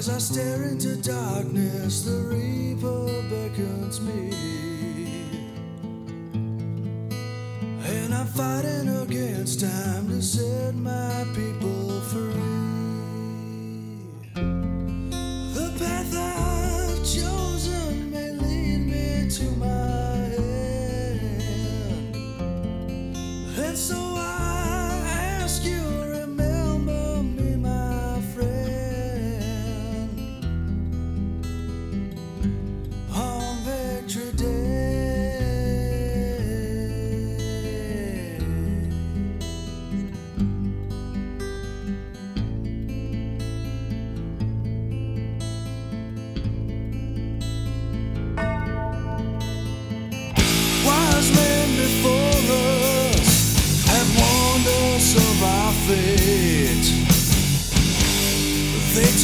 As I stare into darkness, the Reaper beckons me. And I'm fighting against time to set my people.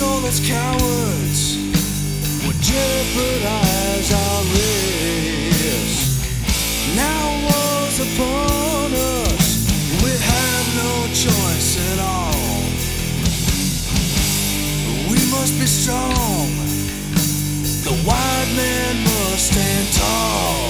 all those cowards would jeopardize our race. Now war's upon us, we have no choice at all. We must be strong, the white man must stand tall.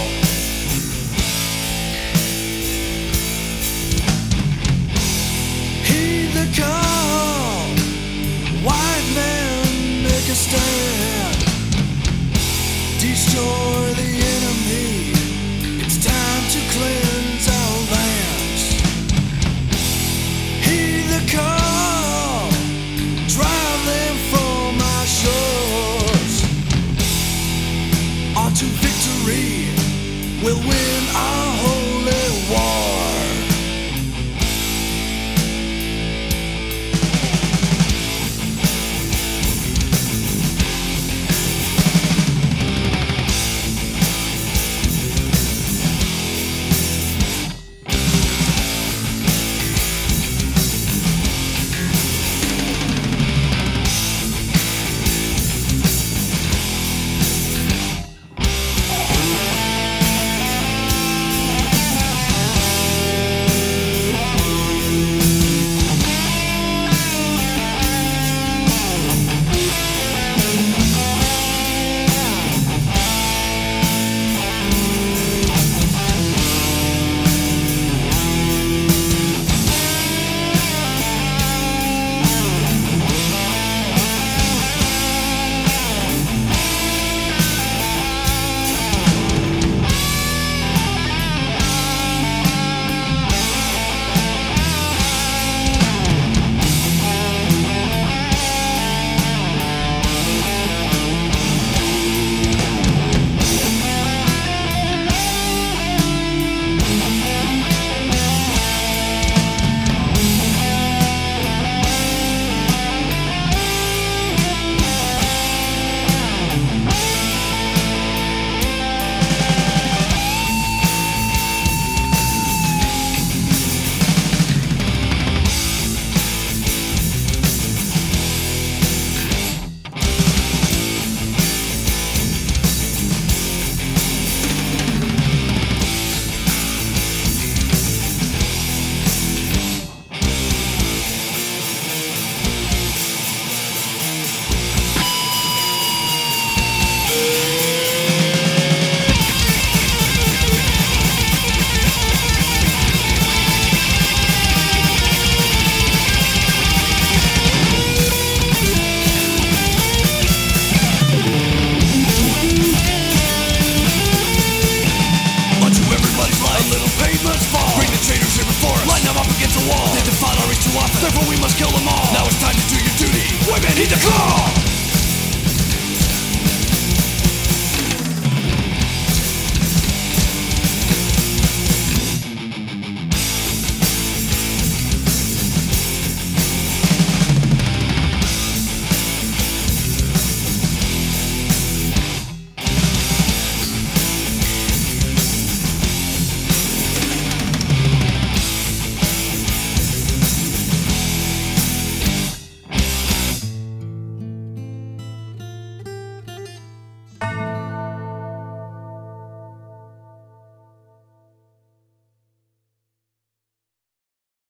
We'll win.